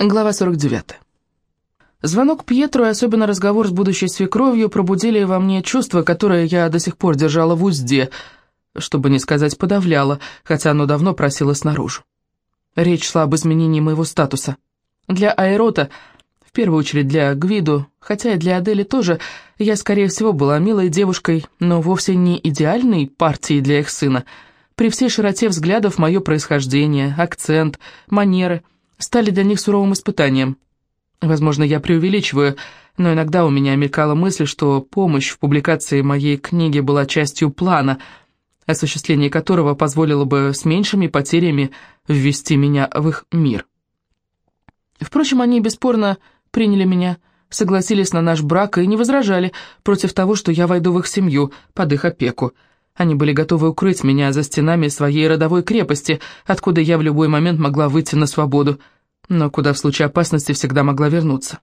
Глава 49. Звонок Пьетру и особенно разговор с будущей свекровью пробудили во мне чувство, которое я до сих пор держала в узде, чтобы не сказать подавляла, хотя оно давно просилось наружу. Речь шла об изменении моего статуса. Для Аэрота, в первую очередь для Гвиду, хотя и для Адели тоже, я, скорее всего, была милой девушкой, но вовсе не идеальной партией для их сына. При всей широте взглядов мое происхождение, акцент, манеры — стали для них суровым испытанием. Возможно, я преувеличиваю, но иногда у меня мелькала мысль, что помощь в публикации моей книги была частью плана, осуществление которого позволило бы с меньшими потерями ввести меня в их мир. Впрочем, они бесспорно приняли меня, согласились на наш брак и не возражали против того, что я войду в их семью, под их опеку. Они были готовы укрыть меня за стенами своей родовой крепости, откуда я в любой момент могла выйти на свободу, но куда в случае опасности всегда могла вернуться.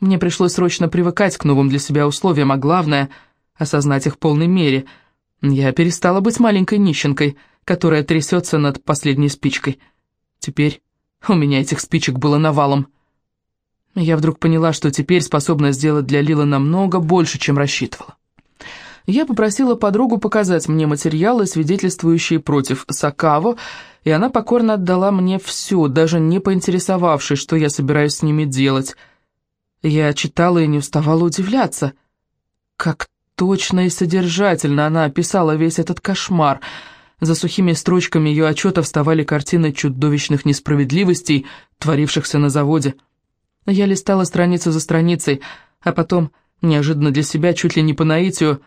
Мне пришлось срочно привыкать к новым для себя условиям, а главное — осознать их в полной мере. Я перестала быть маленькой нищенкой, которая трясется над последней спичкой. Теперь у меня этих спичек было навалом. Я вдруг поняла, что теперь способна сделать для Лилы намного больше, чем рассчитывала я попросила подругу показать мне материалы, свидетельствующие против Сакаво, и она покорно отдала мне все, даже не поинтересовавшись, что я собираюсь с ними делать. Я читала и не уставала удивляться. Как точно и содержательно она описала весь этот кошмар. За сухими строчками ее отчета вставали картины чудовищных несправедливостей, творившихся на заводе. Я листала страницу за страницей, а потом, неожиданно для себя, чуть ли не по наитию,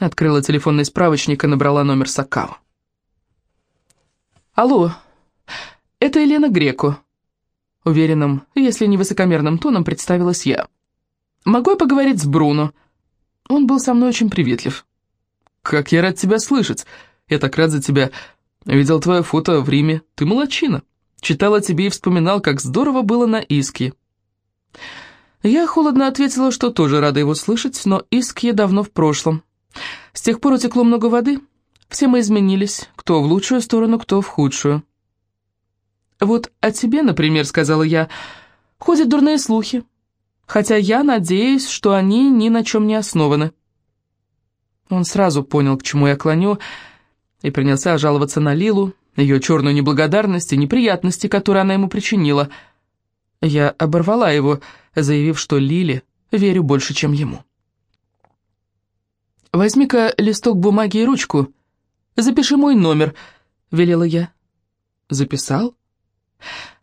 Открыла телефонный справочник и набрала номер Сакао. «Алло, это Елена Греко», — уверенным, если не высокомерным тоном представилась я. «Могу я поговорить с Бруно?» Он был со мной очень приветлив. «Как я рад тебя слышать! Я так рад за тебя. Видел твое фото в Риме. Ты молочина. Читал о тебе и вспоминал, как здорово было на Иске». Я холодно ответила, что тоже рада его слышать, но Иске давно в прошлом. С тех пор утекло много воды, все мы изменились, кто в лучшую сторону, кто в худшую. «Вот о тебе, например, — сказала я, — ходят дурные слухи, хотя я надеюсь, что они ни на чем не основаны». Он сразу понял, к чему я клоню, и принялся жаловаться на Лилу, ее черную неблагодарность и неприятности, которые она ему причинила. Я оборвала его, заявив, что Лиле верю больше, чем ему. «Возьми-ка листок бумаги и ручку. Запиши мой номер», — велела я. «Записал?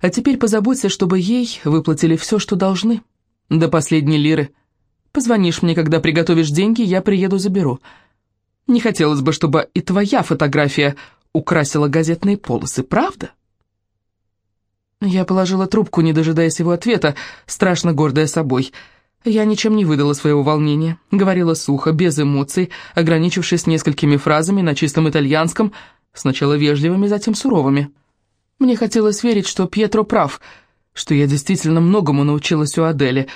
А теперь позаботься, чтобы ей выплатили все, что должны. До последней лиры. Позвонишь мне, когда приготовишь деньги, я приеду заберу. Не хотелось бы, чтобы и твоя фотография украсила газетные полосы, правда?» Я положила трубку, не дожидаясь его ответа, страшно гордая собой — я ничем не выдала своего волнения, говорила сухо, без эмоций, ограничившись несколькими фразами на чистом итальянском, сначала вежливыми, затем суровыми. Мне хотелось верить, что Пьетро прав, что я действительно многому научилась у Адели,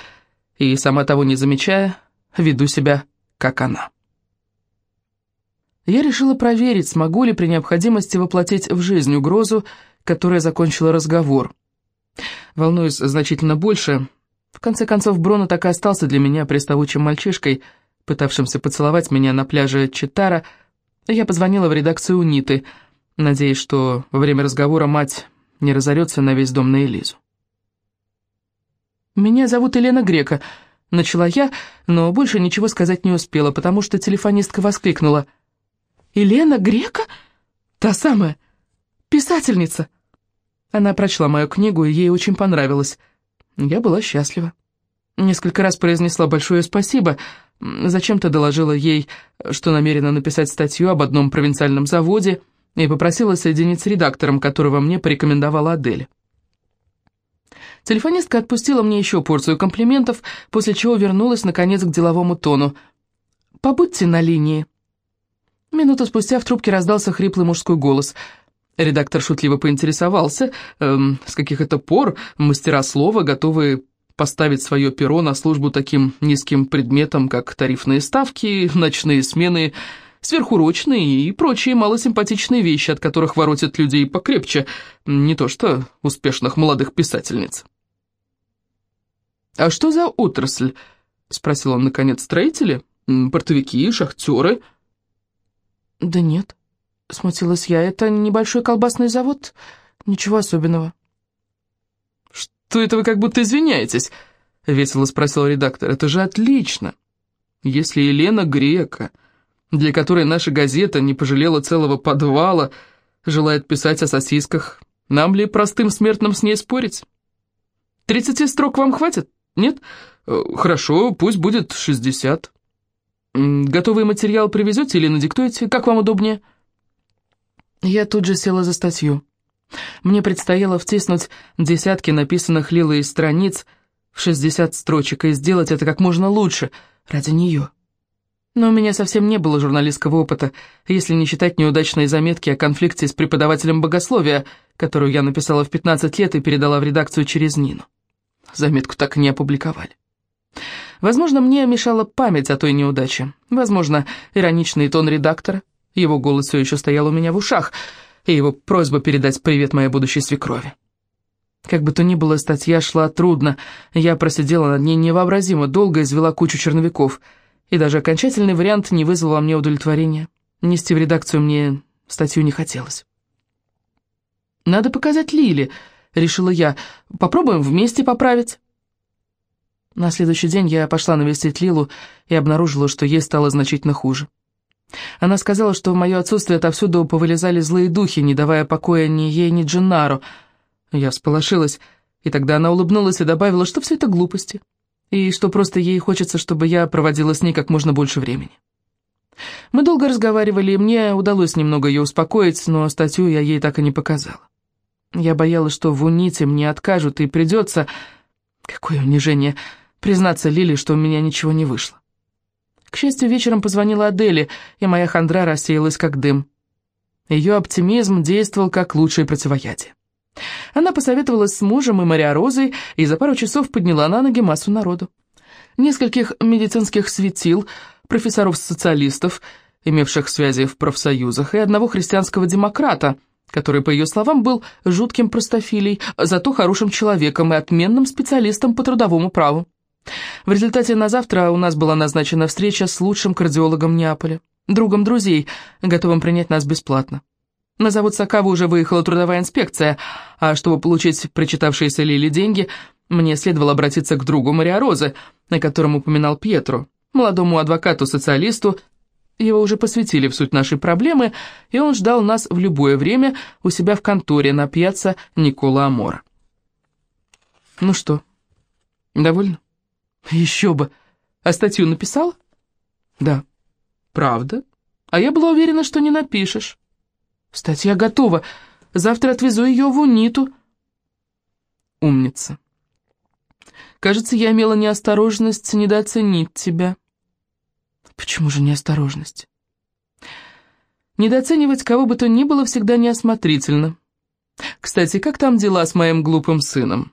и, сама того не замечая, веду себя, как она. Я решила проверить, смогу ли при необходимости воплотить в жизнь угрозу, которая закончила разговор. Волнуюсь значительно больше, в конце концов, Бруно так и остался для меня приставучим мальчишкой, пытавшимся поцеловать меня на пляже Читара. Я позвонила в редакцию «Униты», надеясь, что во время разговора мать не разорется на весь дом на Элизу. «Меня зовут Елена Грека», — начала я, но больше ничего сказать не успела, потому что телефонистка воскликнула. «Елена Грека? Та самая, писательница!» Она прочла мою книгу, и ей очень понравилось. Я была счастлива. Несколько раз произнесла большое спасибо, зачем-то доложила ей, что намерена написать статью об одном провинциальном заводе, и попросила соединить с редактором, которого мне порекомендовала Адель. Телефонистка отпустила мне еще порцию комплиментов, после чего вернулась, наконец, к деловому тону. «Побудьте на линии». Минуту спустя в трубке раздался хриплый мужской голос – Редактор шутливо поинтересовался, эм, с каких это пор мастера слова готовы поставить свое перо на службу таким низким предметам, как тарифные ставки, ночные смены, сверхурочные и прочие малосимпатичные вещи, от которых воротят людей покрепче, не то что успешных молодых писательниц. «А что за отрасль?» — спросил он, наконец. «Строители? Портовики? Шахтеры?» «Да нет», — смутилась я. «Это небольшой колбасный завод. Ничего особенного». «Что это вы как будто извиняетесь?» — весело спросил редактор. «Это же отлично! Если Елена Грека, для которой наша газета не пожалела целого подвала, желает писать о сосисках, нам ли простым смертным с ней спорить? Тридцати строк вам хватит? Нет? Э, хорошо, пусть будет шестьдесят. Готовый материал привезете или надиктуете? Как вам удобнее?» Я тут же села за статью. Мне предстояло втиснуть десятки написанных Лилой страниц в 60 строчек и сделать это как можно лучше, ради нее. Но у меня совсем не было журналистского опыта, если не считать неудачные заметки о конфликте с преподавателем богословия, которую я написала в 15 лет и передала в редакцию через Нину. Заметку так и не опубликовали. Возможно, мне мешала память о той неудаче. Возможно, ироничный тон редактора. Его голос все еще стоял у меня в ушах — и его просьба передать привет моей будущей свекрови. Как бы то ни было, статья шла трудно, я просидела над ней невообразимо долго, извела кучу черновиков, и даже окончательный вариант не вызвал во мне удовлетворения. Нести в редакцию мне статью не хотелось. «Надо показать Лиле», — решила я, — «попробуем вместе поправить». На следующий день я пошла навестить Лилу и обнаружила, что ей стало значительно хуже. Она сказала, что в мое отсутствие отовсюду повылезали злые духи, не давая покоя ни ей, ни Дженнару. Я всполошилась, и тогда она улыбнулась и добавила, что все это глупости, и что просто ей хочется, чтобы я проводила с ней как можно больше времени. Мы долго разговаривали, и мне удалось немного ее успокоить, но статью я ей так и не показала. Я боялась, что в уните мне откажут, и придется... Какое унижение! Признаться Лили, что у меня ничего не вышло. К счастью, вечером позвонила Адели, и моя хандра рассеялась как дым. Ее оптимизм действовал как лучшее противоядие. Она посоветовалась с мужем и Мария Розой и за пару часов подняла на ноги массу народу. Нескольких медицинских светил, профессоров-социалистов, имевших связи в профсоюзах, и одного христианского демократа, который, по ее словам, был жутким простофилей, зато хорошим человеком и отменным специалистом по трудовому праву. В результате на завтра у нас была назначена встреча с лучшим кардиологом Неаполя, другом друзей, готовым принять нас бесплатно. На завод Сакавы уже выехала трудовая инспекция, а чтобы получить прочитавшиеся Лили деньги, мне следовало обратиться к другу Мария Розы, на котором упоминал Пьетро, молодому адвокату-социалисту. Его уже посвятили в суть нашей проблемы, и он ждал нас в любое время у себя в конторе на пьяцца Никола Амора. «Ну что, довольно?» «Еще бы! А статью написал?» «Да». «Правда? А я была уверена, что не напишешь». «Статья готова. Завтра отвезу ее в Униту». «Умница. Кажется, я имела неосторожность недооценить тебя». «Почему же неосторожность?» «Недооценивать кого бы то ни было всегда неосмотрительно. Кстати, как там дела с моим глупым сыном?»